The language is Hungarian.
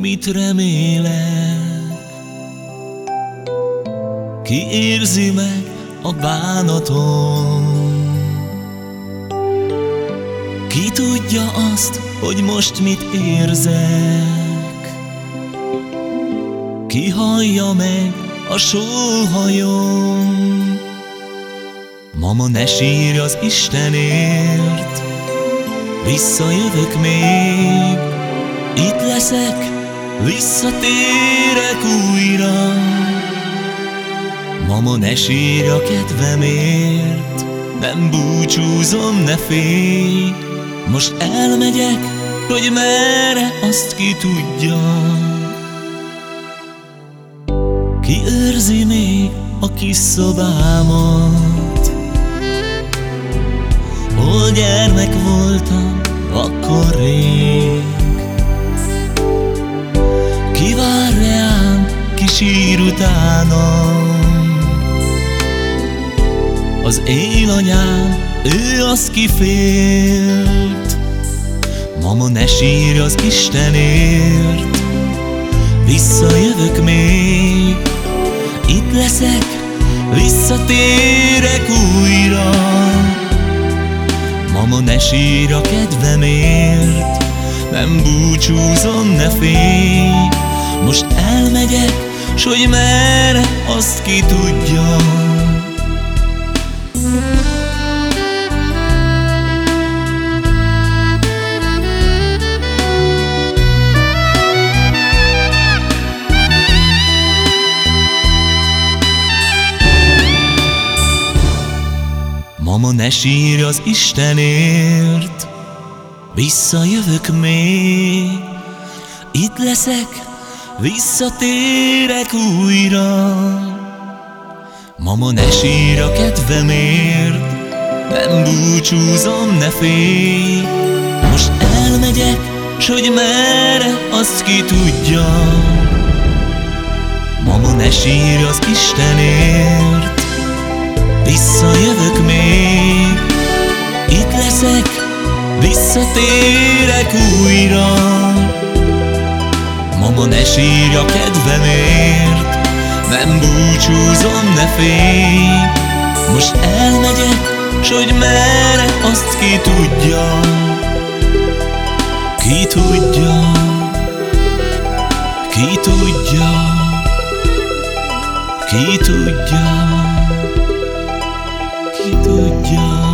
mit remélek? Ki érzi meg a bánatom? Ki tudja azt, hogy most mit érzek? Ki hallja meg a sóhajom? Mama ne sírj az Istenért Visszajövök még Itt leszek Visszatérek újra. Mama ne sírj a kedvemért Nem búcsúzom, ne félj. Most elmegyek, hogy merre azt ki tudja. Ki őrzi még a kis szobámat? Hol gyermek voltam akkor rég utánam Az élanyám, ő az ki félt Mama ne sírj az Istenért. Visszajövök még. Itt leszek, visszatérek újra. Mama ne sírj a kedvemért. Nem búcsúzom, ne félj. Most elmegyek, s hogy merre, azt ki tudja. Mama ne sírj az Istenért Visszajövök még. Itt leszek, visszatérek újra. Mama ne sírj a kedvemért Nem búcsúzom, ne félj. Most elmegyek, s hogy merre, azt ki tudja. Mama ne sírj az Istenért Visszajövök még. Itt leszek Visszatérek újra hiába ne sírj a kedvemért Nem búcsúzom, ne félj. Most elmegyek, s hogy merre azt ki tudja. Ki tudja. Ki tudja. Ki tudja. Ki tudja.